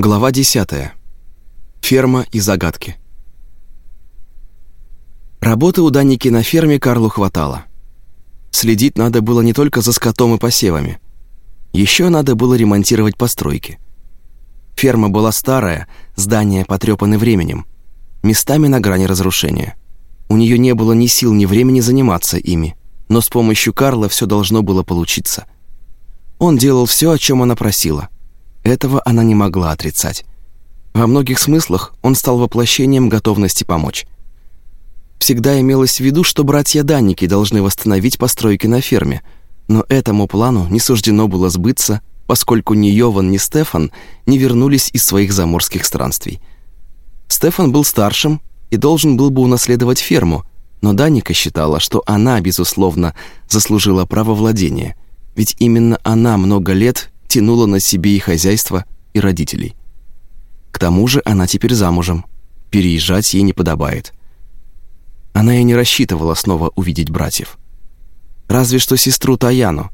Глава 10. Ферма и загадки. Работы у Даники на ферме Карлу хватало. Следить надо было не только за скотом и посевами. Еще надо было ремонтировать постройки. Ферма была старая, здания потрепаны временем, местами на грани разрушения. У нее не было ни сил, ни времени заниматься ими, но с помощью Карла все должно было получиться. Он делал все, о чем она просила – этого она не могла отрицать. Во многих смыслах он стал воплощением готовности помочь. Всегда имелось в виду, что братья-данники должны восстановить постройки на ферме, но этому плану не суждено было сбыться, поскольку ни Йован, ни Стефан не вернулись из своих заморских странствий. Стефан был старшим и должен был бы унаследовать ферму, но Даника считала, что она, безусловно, заслужила право владения, ведь именно она много лет тянула на себе и хозяйство, и родителей. К тому же она теперь замужем, переезжать ей не подобает. Она и не рассчитывала снова увидеть братьев. Разве что сестру Таяну,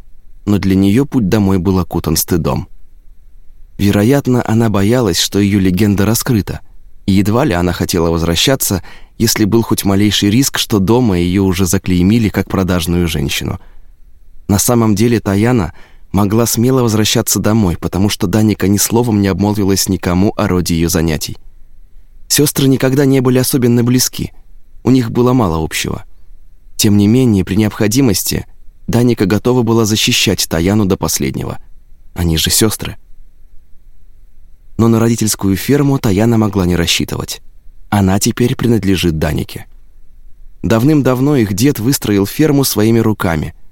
но для нее путь домой был окутан стыдом. Вероятно, она боялась, что ее легенда раскрыта, и едва ли она хотела возвращаться, если был хоть малейший риск, что дома ее уже заклеймили как продажную женщину. На самом деле Таяна – могла смело возвращаться домой, потому что Даника ни словом не обмолвилась никому о роде ее занятий. Сестры никогда не были особенно близки, у них было мало общего. Тем не менее, при необходимости Даника готова была защищать Таяну до последнего. Они же сестры. Но на родительскую ферму Таяна могла не рассчитывать. Она теперь принадлежит Данике. Давным-давно их дед выстроил ферму своими руками –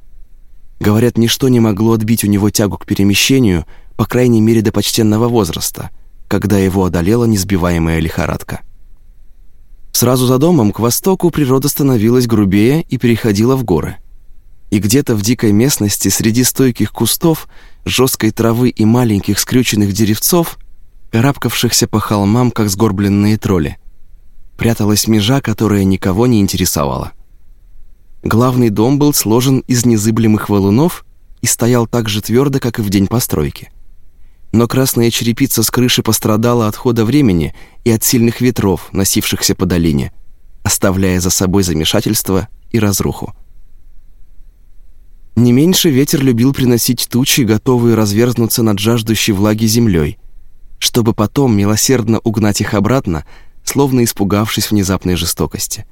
Говорят, ничто не могло отбить у него тягу к перемещению, по крайней мере до почтенного возраста, когда его одолела несбиваемая лихорадка. Сразу за домом к востоку природа становилась грубее и переходила в горы. И где-то в дикой местности среди стойких кустов, жесткой травы и маленьких скрюченных деревцов, карабкавшихся по холмам, как сгорбленные тролли, пряталась межа, которая никого не интересовала. Главный дом был сложен из незыблемых валунов и стоял так же твердо, как и в день постройки. Но красная черепица с крыши пострадала от хода времени и от сильных ветров, носившихся по долине, оставляя за собой замешательство и разруху. Не меньше ветер любил приносить тучи, готовые разверзнуться над жаждущей влаги землей, чтобы потом милосердно угнать их обратно, словно испугавшись внезапной жестокости.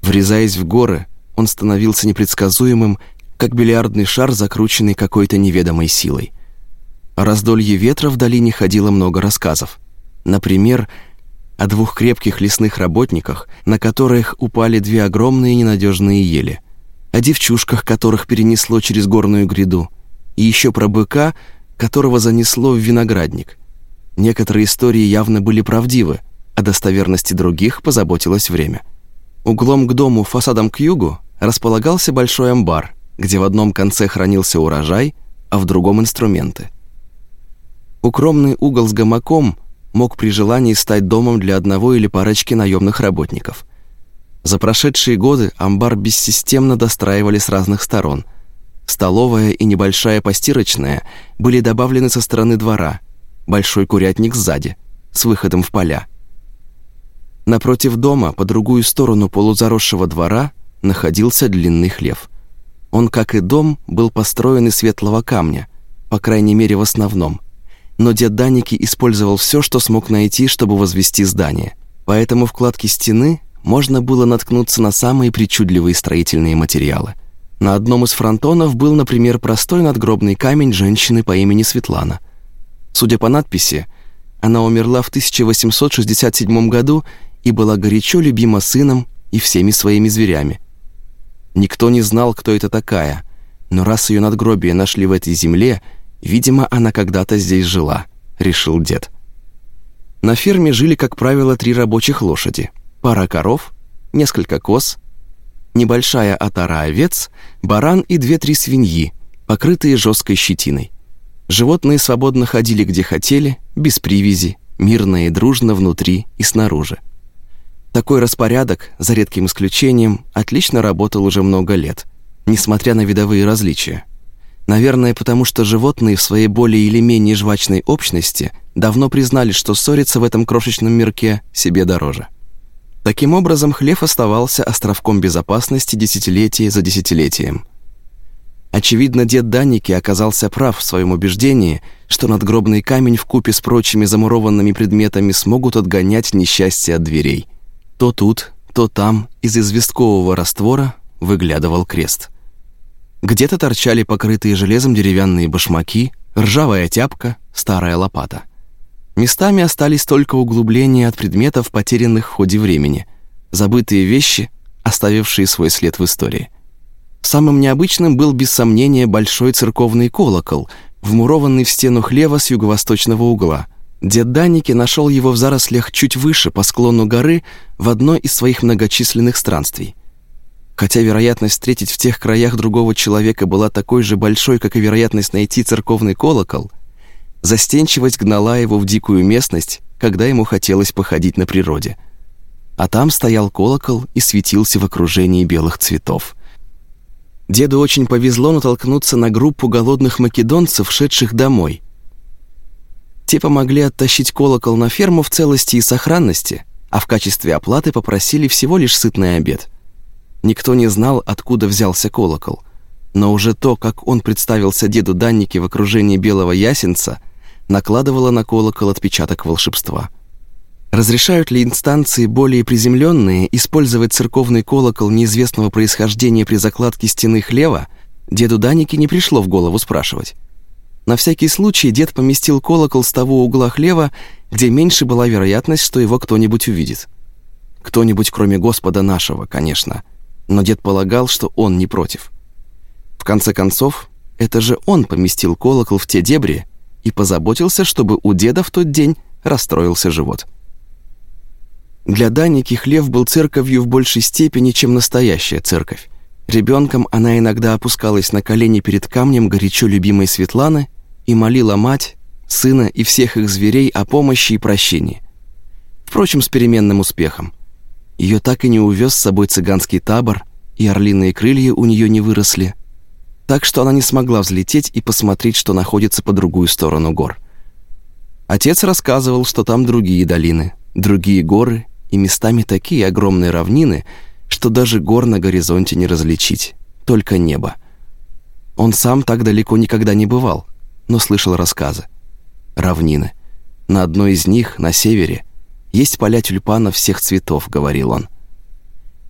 Врезаясь в горы, он становился непредсказуемым, как бильярдный шар, закрученный какой-то неведомой силой. О раздолье ветра в долине ходило много рассказов. Например, о двух крепких лесных работниках, на которых упали две огромные ненадежные ели, о девчушках, которых перенесло через горную гряду, и еще про быка, которого занесло в виноградник. Некоторые истории явно были правдивы, о достоверности других позаботилось время. Углом к дому, фасадом к югу, располагался большой амбар, где в одном конце хранился урожай, а в другом инструменты. Укромный угол с гамаком мог при желании стать домом для одного или парочки наемных работников. За прошедшие годы амбар бессистемно достраивали с разных сторон. Столовая и небольшая постирочная были добавлены со стороны двора, большой курятник сзади, с выходом в поля. Напротив дома, по другую сторону полузаросшего двора, находился длинный хлев. Он, как и дом, был построен из светлого камня, по крайней мере в основном. Но дед Даники использовал все, что смог найти, чтобы возвести здание. Поэтому в кладке стены можно было наткнуться на самые причудливые строительные материалы. На одном из фронтонов был, например, простой надгробный камень женщины по имени Светлана. Судя по надписи, она умерла в 1867 году и была горячо любима сыном и всеми своими зверями. Никто не знал, кто это такая, но раз ее надгробие нашли в этой земле, видимо, она когда-то здесь жила, решил дед. На ферме жили, как правило, три рабочих лошади, пара коров, несколько коз, небольшая отара овец, баран и две-три свиньи, покрытые жесткой щетиной. Животные свободно ходили где хотели, без привязи, мирно и дружно внутри и снаружи. Такой распорядок, за редким исключением, отлично работал уже много лет, несмотря на видовые различия. Наверное, потому что животные в своей более или менее жвачной общности давно признали, что ссориться в этом крошечном мирке себе дороже. Таким образом, хлев оставался островком безопасности десятилетие за десятилетием. Очевидно, дед Данники оказался прав в своем убеждении, что надгробный камень в купе с прочими замурованными предметами смогут отгонять несчастье от дверей. То тут, то там из известкового раствора выглядывал крест. Где-то торчали покрытые железом деревянные башмаки, ржавая тяпка, старая лопата. Местами остались только углубления от предметов, потерянных в ходе времени, забытые вещи, оставившие свой след в истории. Самым необычным был без сомнения большой церковный колокол, вмурованный в стену хлева с юго-восточного угла. Дед Даники нашел его в зарослях чуть выше по склону горы в одной из своих многочисленных странствий. Хотя вероятность встретить в тех краях другого человека была такой же большой, как и вероятность найти церковный колокол, застенчивость гнала его в дикую местность, когда ему хотелось походить на природе. А там стоял колокол и светился в окружении белых цветов. Деду очень повезло натолкнуться на группу голодных македонцев, шедших домой. Те помогли оттащить колокол на ферму в целости и сохранности, а в качестве оплаты попросили всего лишь сытный обед. Никто не знал, откуда взялся колокол, но уже то, как он представился деду Даннике в окружении белого ясенца, накладывало на колокол отпечаток волшебства. Разрешают ли инстанции более приземленные использовать церковный колокол неизвестного происхождения при закладке стены хлева, деду Данике не пришло в голову спрашивать. На всякий случай дед поместил колокол с того угла хлева, где меньше была вероятность, что его кто-нибудь увидит. Кто-нибудь, кроме Господа нашего, конечно – но дед полагал, что он не против. В конце концов, это же он поместил колокол в те дебри и позаботился, чтобы у деда в тот день расстроился живот. Для Даники хлев был церковью в большей степени, чем настоящая церковь. Ребенком она иногда опускалась на колени перед камнем горячо любимой Светланы и молила мать, сына и всех их зверей о помощи и прощении. Впрочем, с переменным успехом – ее так и не увез с собой цыганский табор, и орлиные крылья у нее не выросли, так что она не смогла взлететь и посмотреть, что находится по другую сторону гор. Отец рассказывал, что там другие долины, другие горы и местами такие огромные равнины, что даже гор на горизонте не различить, только небо. Он сам так далеко никогда не бывал, но слышал рассказы. Равнины. На одной из них, на севере, есть поля тюльпанов всех цветов», — говорил он.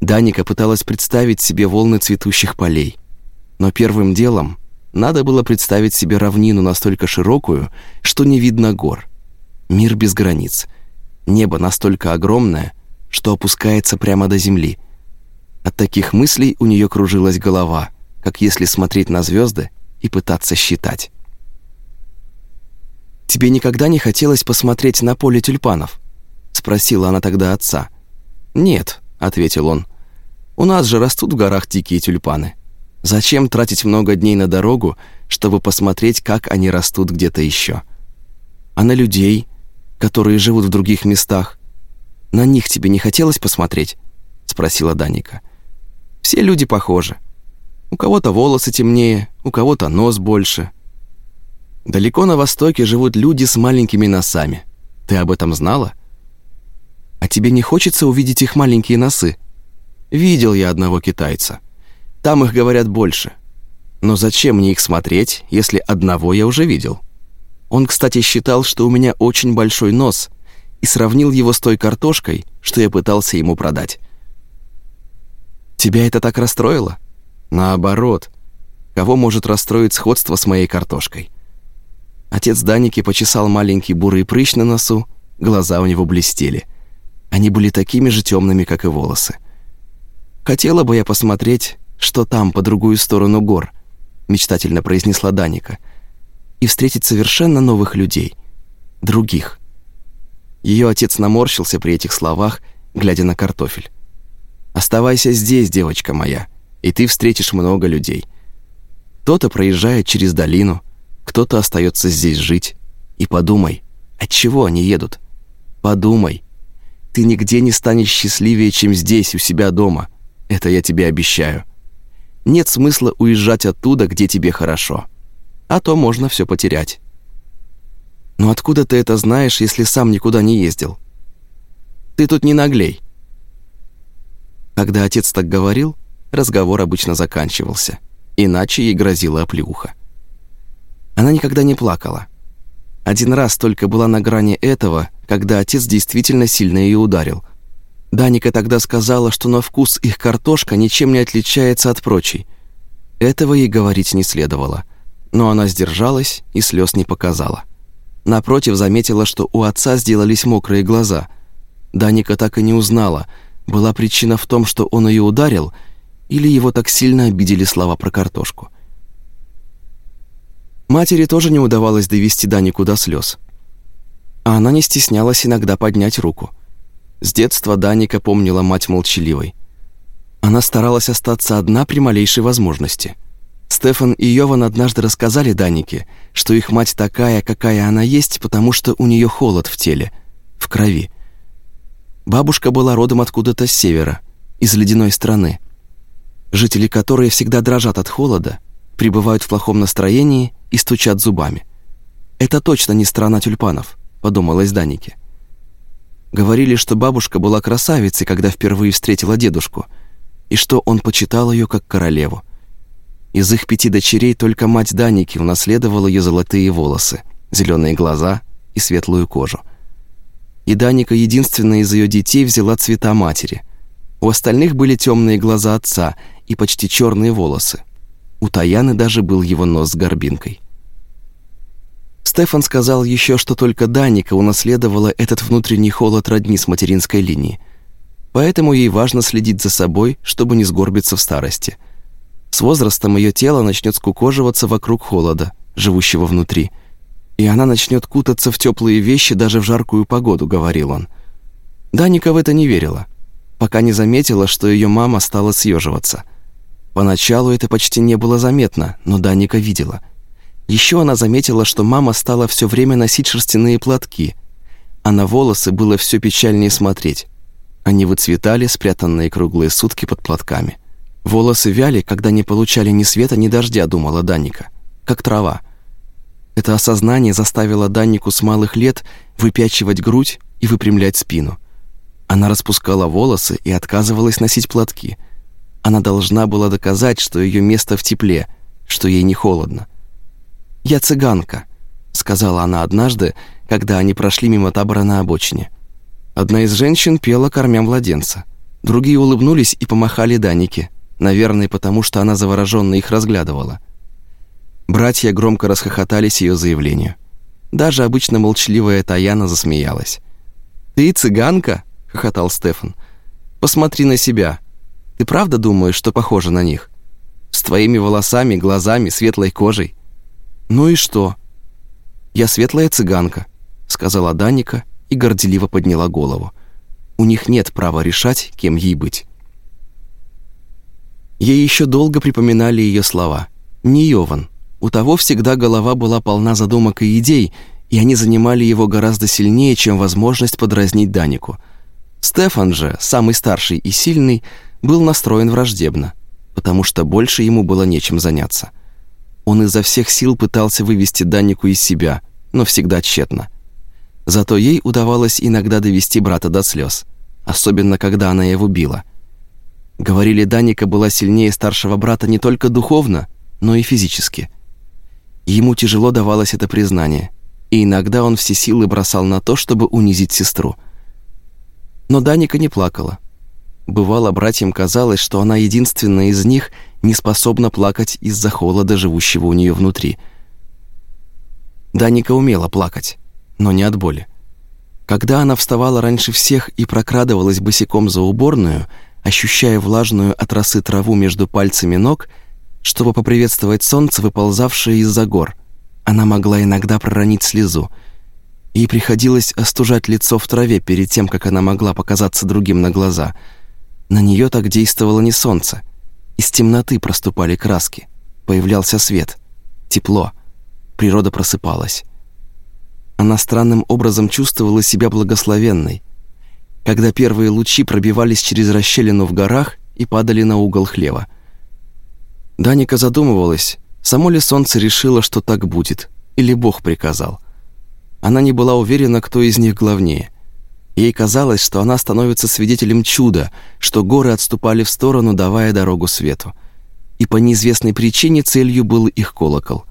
Даника пыталась представить себе волны цветущих полей. Но первым делом надо было представить себе равнину настолько широкую, что не видно гор. Мир без границ. Небо настолько огромное, что опускается прямо до земли. От таких мыслей у нее кружилась голова, как если смотреть на звезды и пытаться считать. «Тебе никогда не хотелось посмотреть на поле тюльпанов?» — спросила она тогда отца. «Нет», — ответил он. «У нас же растут в горах дикие тюльпаны. Зачем тратить много дней на дорогу, чтобы посмотреть, как они растут где-то еще? А на людей, которые живут в других местах, на них тебе не хотелось посмотреть?» — спросила Даника. «Все люди похожи. У кого-то волосы темнее, у кого-то нос больше. Далеко на востоке живут люди с маленькими носами. Ты об этом знала?» А тебе не хочется увидеть их маленькие носы? Видел я одного китайца. Там их говорят больше. Но зачем мне их смотреть, если одного я уже видел? Он, кстати, считал, что у меня очень большой нос, и сравнил его с той картошкой, что я пытался ему продать. Тебя это так расстроило? Наоборот. Кого может расстроить сходство с моей картошкой? Отец Даники почесал маленький бурый прыщ на носу, глаза у него блестели. Они были такими же темными, как и волосы. «Хотела бы я посмотреть, что там, по другую сторону гор», мечтательно произнесла Даника, «и встретить совершенно новых людей, других». Ее отец наморщился при этих словах, глядя на картофель. «Оставайся здесь, девочка моя, и ты встретишь много людей. Кто-то проезжает через долину, кто-то остается здесь жить. И подумай, от чего они едут? Подумай, ты нигде не станешь счастливее, чем здесь, у себя дома. Это я тебе обещаю. Нет смысла уезжать оттуда, где тебе хорошо. а то можно все потерять. Но откуда ты это знаешь, если сам никуда не ездил? Ты тут не наглей. Когда отец так говорил, разговор обычно заканчивался, иначе ей грозила оплеуха. Она никогда не плакала. Один раз только была на грани этого, когда отец действительно сильно ее ударил. Даника тогда сказала, что на вкус их картошка ничем не отличается от прочей. Этого ей говорить не следовало, но она сдержалась и слез не показала. Напротив, заметила, что у отца сделались мокрые глаза. Даника так и не узнала, была причина в том, что он ее ударил, или его так сильно обидели слова про картошку. Матери тоже не удавалось довести Данику до слез. А она не стеснялась иногда поднять руку. С детства Даника помнила мать молчаливой. Она старалась остаться одна при малейшей возможности – Стефан и Йован однажды рассказали Данике, что их мать такая, какая она есть, потому что у нее холод в теле, в крови. Бабушка была родом откуда-то с севера, из ледяной страны. Жители которой всегда дрожат от холода, пребывают в плохом настроении и стучат зубами. «Это точно не страна тюльпанов», — подумалось Данике. Говорили, что бабушка была красавицей, когда впервые встретила дедушку, и что он почитал ее как королеву. Из их пяти дочерей только мать Даники унаследовала ее золотые волосы, зеленые глаза и светлую кожу. И Даника, единственная из ее детей, взяла цвета матери. У остальных были темные глаза отца и почти черные волосы. У Таяны даже был его нос с горбинкой. Стефан сказал еще, что только Даника унаследовала этот внутренний холод родни с материнской линии. Поэтому ей важно следить за собой, чтобы не сгорбиться в старости – с возрастом ее тело начнет скукоживаться вокруг холода, живущего внутри. И она начнет кутаться в теплые вещи даже в жаркую погоду, говорил он. Даника в это не верила, пока не заметила, что ее мама стала съеживаться. Поначалу это почти не было заметно, но Даника видела. Еще она заметила, что мама стала все время носить шерстяные платки, а на волосы было все печальнее смотреть. Они выцветали, спрятанные круглые сутки под платками. Волосы вяли, когда не получали ни света, ни дождя, думала Данника, как трава. Это осознание заставило Даннику с малых лет выпячивать грудь и выпрямлять спину. Она распускала волосы и отказывалась носить платки. Она должна была доказать, что ее место в тепле, что ей не холодно. «Я цыганка», — сказала она однажды, когда они прошли мимо табора на обочине. Одна из женщин пела, кормя младенца. Другие улыбнулись и помахали Данике, наверное, потому что она завороженно их разглядывала. Братья громко расхохотались ее заявлению. Даже обычно молчаливая Таяна засмеялась. «Ты цыганка?» — хохотал Стефан. «Посмотри на себя. Ты правда думаешь, что похожа на них? С твоими волосами, глазами, светлой кожей?» «Ну и что?» «Я светлая цыганка», — сказала Даника и горделиво подняла голову. «У них нет права решать, кем ей быть». Ей еще долго припоминали ее слова. Не Йован. У того всегда голова была полна задумок и идей, и они занимали его гораздо сильнее, чем возможность подразнить Данику. Стефан же, самый старший и сильный, был настроен враждебно, потому что больше ему было нечем заняться. Он изо всех сил пытался вывести Данику из себя, но всегда тщетно. Зато ей удавалось иногда довести брата до слез, особенно когда она его била – Говорили, Даника была сильнее старшего брата не только духовно, но и физически. Ему тяжело давалось это признание, и иногда он все силы бросал на то, чтобы унизить сестру. Но Даника не плакала. Бывало, братьям казалось, что она единственная из них не способна плакать из-за холода, живущего у нее внутри. Даника умела плакать, но не от боли. Когда она вставала раньше всех и прокрадывалась босиком за уборную – ощущая влажную от росы траву между пальцами ног, чтобы поприветствовать солнце, выползавшее из-за гор. Она могла иногда проронить слезу. Ей приходилось остужать лицо в траве перед тем, как она могла показаться другим на глаза. На нее так действовало не солнце. Из темноты проступали краски. Появлялся свет. Тепло. Природа просыпалась. Она странным образом чувствовала себя благословенной – когда первые лучи пробивались через расщелину в горах и падали на угол хлева. Даника задумывалась, Само ли солнце решило, что так будет, или Бог приказал? Она не была уверена, кто из них главнее. Ей казалось, что она становится свидетелем чуда, что горы отступали в сторону, давая дорогу свету. И по неизвестной причине целью был их колокол.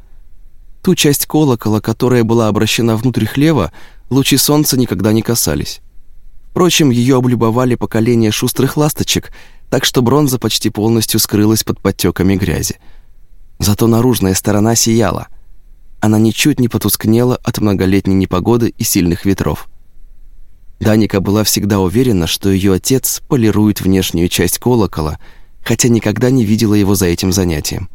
Ту часть колокола, которая была обращена внутрь хлева, лучи солнца никогда не касались. Впрочем, ее облюбовали поколения шустрых ласточек, так что бронза почти полностью скрылась под подтеками грязи. Зато наружная сторона сияла. Она ничуть не потускнела от многолетней непогоды и сильных ветров. Даника была всегда уверена, что ее отец полирует внешнюю часть колокола, хотя никогда не видела его за этим занятием.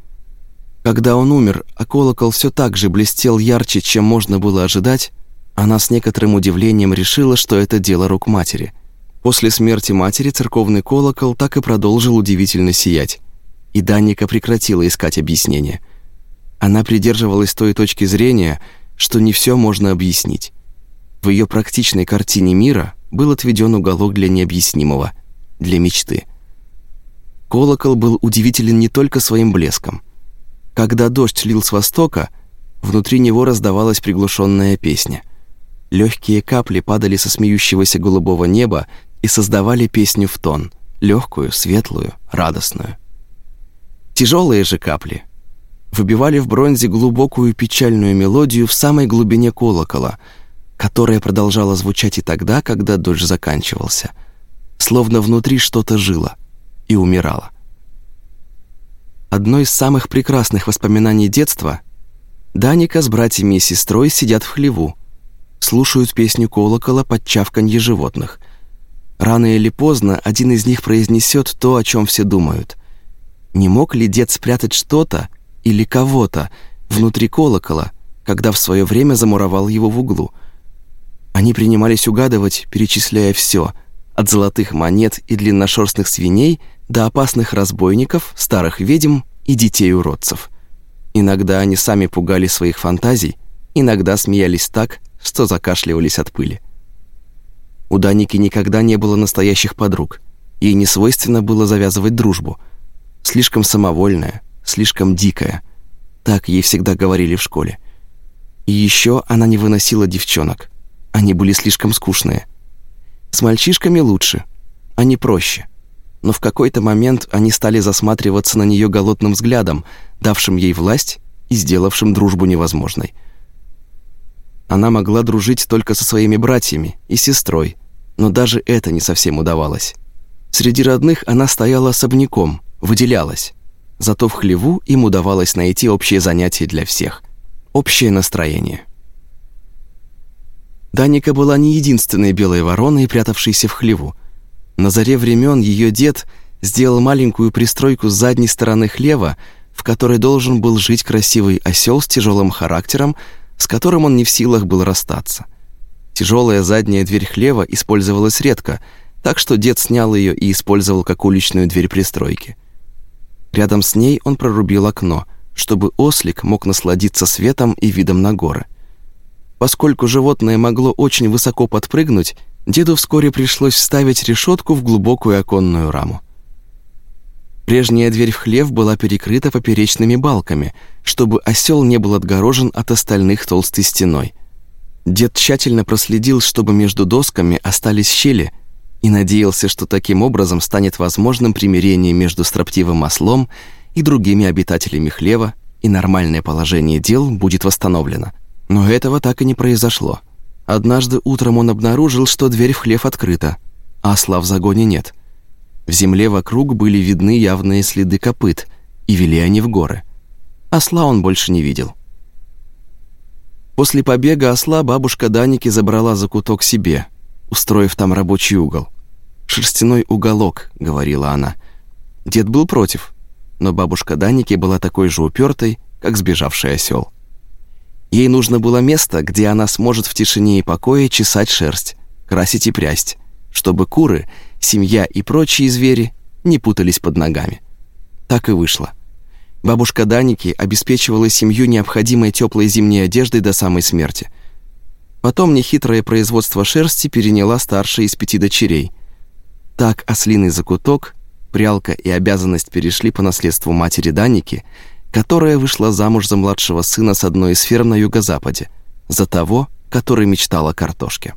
Когда он умер, а колокол все так же блестел ярче, чем можно было ожидать, она с некоторым удивлением решила, что это дело рук матери. После смерти матери церковный колокол так и продолжил удивительно сиять, и Даника прекратила искать объяснения. Она придерживалась той точки зрения, что не все можно объяснить. В ее практичной картине мира был отведен уголок для необъяснимого, для мечты. Колокол был удивителен не только своим блеском. Когда дождь лил с востока, внутри него раздавалась приглушенная песня. Легкие капли падали со смеющегося голубого неба и создавали песню в тон, легкую, светлую, радостную. Тяжелые же капли выбивали в бронзе глубокую печальную мелодию в самой глубине колокола — которая продолжала звучать и тогда, когда дождь заканчивался, словно внутри что-то жило и умирало. Одно из самых прекрасных воспоминаний детства — Даника с братьями и сестрой сидят в хлеву, слушают песню колокола под чавканье животных. Рано или поздно один из них произнесет то, о чем все думают. Не мог ли дед спрятать что-то или кого-то внутри колокола, когда в свое время замуровал его в углу — они принимались угадывать, перечисляя все, от золотых монет и длинношерстных свиней до опасных разбойников, старых ведьм и детей-уродцев. Иногда они сами пугали своих фантазий, иногда смеялись так, что закашливались от пыли. У Даники никогда не было настоящих подруг. Ей не свойственно было завязывать дружбу. Слишком самовольная, слишком дикая. Так ей всегда говорили в школе. И еще она не выносила девчонок. Они были слишком скучные. С мальчишками лучше, они проще. Но в какой-то момент они стали засматриваться на нее голодным взглядом, давшим ей власть и сделавшим дружбу невозможной. Она могла дружить только со своими братьями и сестрой, но даже это не совсем удавалось. Среди родных она стояла особняком, выделялась. Зато в хлеву им удавалось найти общее занятие для всех. Общее настроение. Даника была не единственной белой вороной, прятавшейся в хлеву. На заре времен ее дед сделал маленькую пристройку с задней стороны хлева, в которой должен был жить красивый осел с тяжелым характером, с которым он не в силах был расстаться. Тяжелая задняя дверь хлева использовалась редко, так что дед снял ее и использовал как уличную дверь пристройки. Рядом с ней он прорубил окно, чтобы ослик мог насладиться светом и видом на горы. Поскольку животное могло очень высоко подпрыгнуть, деду вскоре пришлось вставить решетку в глубокую оконную раму. Прежняя дверь в хлев была перекрыта поперечными балками, чтобы осел не был отгорожен от остальных толстой стеной. Дед тщательно проследил, чтобы между досками остались щели, и надеялся, что таким образом станет возможным примирение между строптивым ослом и другими обитателями хлева, и нормальное положение дел будет восстановлено – но этого так и не произошло. Однажды утром он обнаружил, что дверь в хлев открыта, а осла в загоне нет. В земле вокруг были видны явные следы копыт, и вели они в горы. Осла он больше не видел. После побега осла бабушка Даники забрала закуток себе, устроив там рабочий угол. «Шерстяной уголок», — говорила она. Дед был против, но бабушка Даники была такой же упертой, как сбежавший осел. Ей нужно было место, где она сможет в тишине и покое чесать шерсть, красить и прясть, чтобы куры, семья и прочие звери не путались под ногами. Так и вышло. Бабушка Даники обеспечивала семью необходимой теплой зимней одеждой до самой смерти. Потом нехитрое производство шерсти переняла старшая из пяти дочерей. Так ослиный закуток, прялка и обязанность перешли по наследству матери Даники – которая вышла замуж за младшего сына с одной из ферм на юго-западе, за того, который мечтал о картошке.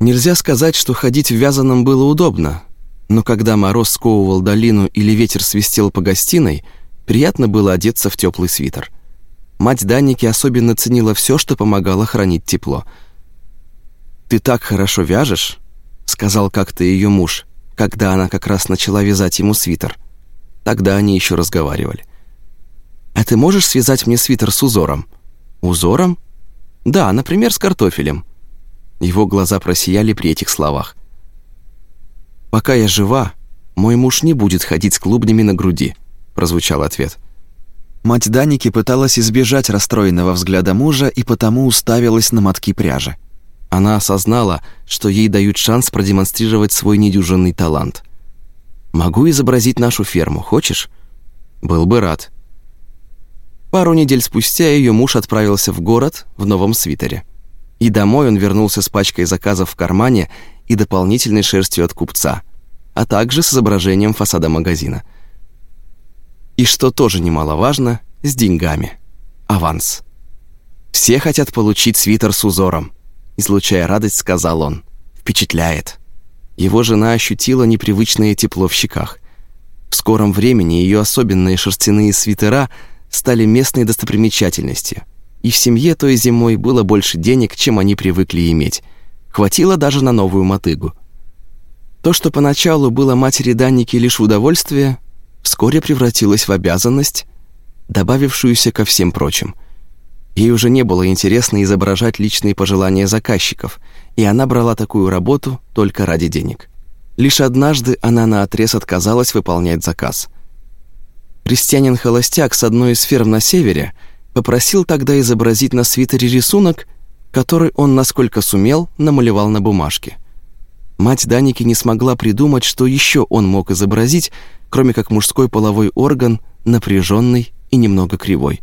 Нельзя сказать, что ходить в вязаном было удобно, но когда мороз сковывал долину или ветер свистел по гостиной, приятно было одеться в теплый свитер. Мать Данники особенно ценила все, что помогало хранить тепло. «Ты так хорошо вяжешь», — сказал как-то ее муж, когда она как раз начала вязать ему свитер. Тогда они еще разговаривали. «А ты можешь связать мне свитер с узором?» «Узором?» «Да, например, с картофелем». Его глаза просияли при этих словах. «Пока я жива, мой муж не будет ходить с клубнями на груди», прозвучал ответ. Мать Даники пыталась избежать расстроенного взгляда мужа и потому уставилась на мотки пряжи. Она осознала, что ей дают шанс продемонстрировать свой недюжинный талант. «Могу изобразить нашу ферму, хочешь?» «Был бы рад». Пару недель спустя ее муж отправился в город в новом свитере. И домой он вернулся с пачкой заказов в кармане и дополнительной шерстью от купца, а также с изображением фасада магазина. И что тоже немаловажно, с деньгами. Аванс. «Все хотят получить свитер с узором», — излучая радость, сказал он. «Впечатляет». Его жена ощутила непривычное тепло в щеках. В скором времени ее особенные шерстяные свитера стали местной достопримечательностью — и в семье той зимой было больше денег, чем они привыкли иметь. Хватило даже на новую мотыгу. То, что поначалу было матери Данники лишь удовольствие, вскоре превратилось в обязанность, добавившуюся ко всем прочим. Ей уже не было интересно изображать личные пожелания заказчиков, и она брала такую работу только ради денег. Лишь однажды она наотрез отказалась выполнять заказ. Крестьянин-холостяк с одной из ферм на севере – Попросил тогда изобразить на свитере рисунок, который он, насколько сумел, намалевал на бумажке. Мать Даники не смогла придумать, что еще он мог изобразить, кроме как мужской половой орган, напряженный и немного кривой.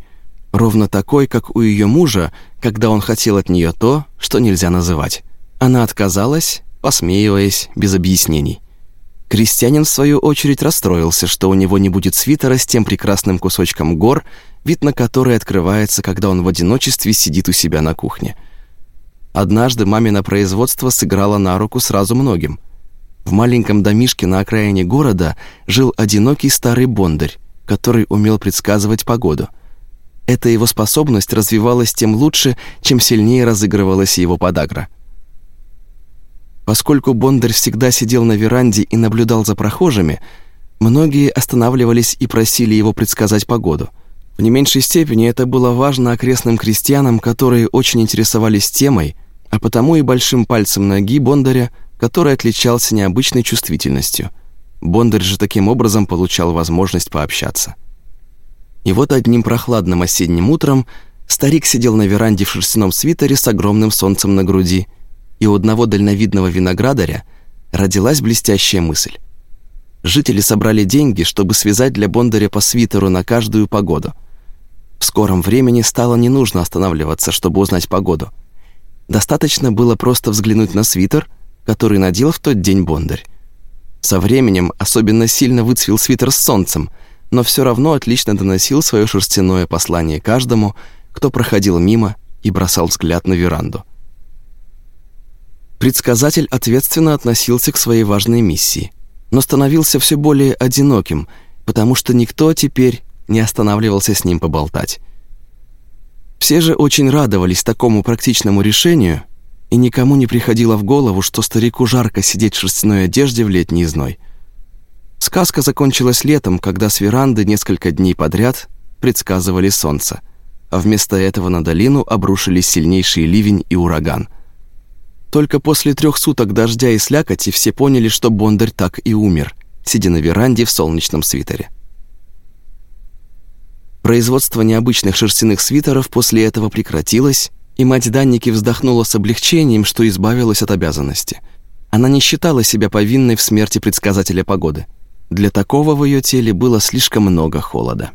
Ровно такой, как у ее мужа, когда он хотел от нее то, что нельзя называть. Она отказалась, посмеиваясь, без объяснений. Крестьянин, в свою очередь, расстроился, что у него не будет свитера с тем прекрасным кусочком гор, вид на который открывается, когда он в одиночестве сидит у себя на кухне. Однажды мамино производство сыграло на руку сразу многим. В маленьком домишке на окраине города жил одинокий старый бондарь, который умел предсказывать погоду. Эта его способность развивалась тем лучше, чем сильнее разыгрывалась его подагра. Поскольку Бондарь всегда сидел на веранде и наблюдал за прохожими, многие останавливались и просили его предсказать погоду – в не меньшей степени это было важно окрестным крестьянам, которые очень интересовались темой, а потому и большим пальцем ноги Бондаря, который отличался необычной чувствительностью. Бондарь же таким образом получал возможность пообщаться. И вот одним прохладным осенним утром старик сидел на веранде в шерстяном свитере с огромным солнцем на груди, и у одного дальновидного виноградаря родилась блестящая мысль. Жители собрали деньги, чтобы связать для Бондаря по свитеру на каждую погоду – в скором времени стало не нужно останавливаться, чтобы узнать погоду. Достаточно было просто взглянуть на свитер, который надел в тот день Бондарь. Со временем особенно сильно выцвел свитер с солнцем, но все равно отлично доносил свое шерстяное послание каждому, кто проходил мимо и бросал взгляд на веранду. Предсказатель ответственно относился к своей важной миссии, но становился все более одиноким, потому что никто теперь не останавливался с ним поболтать. Все же очень радовались такому практичному решению, и никому не приходило в голову, что старику жарко сидеть в шерстяной одежде в летний зной. Сказка закончилась летом, когда с веранды несколько дней подряд предсказывали солнце, а вместо этого на долину обрушились сильнейший ливень и ураган. Только после трех суток дождя и слякоти все поняли, что Бондарь так и умер, сидя на веранде в солнечном свитере. Производство необычных шерстяных свитеров после этого прекратилось, и мать Данники вздохнула с облегчением, что избавилась от обязанности. Она не считала себя повинной в смерти предсказателя погоды. Для такого в ее теле было слишком много холода.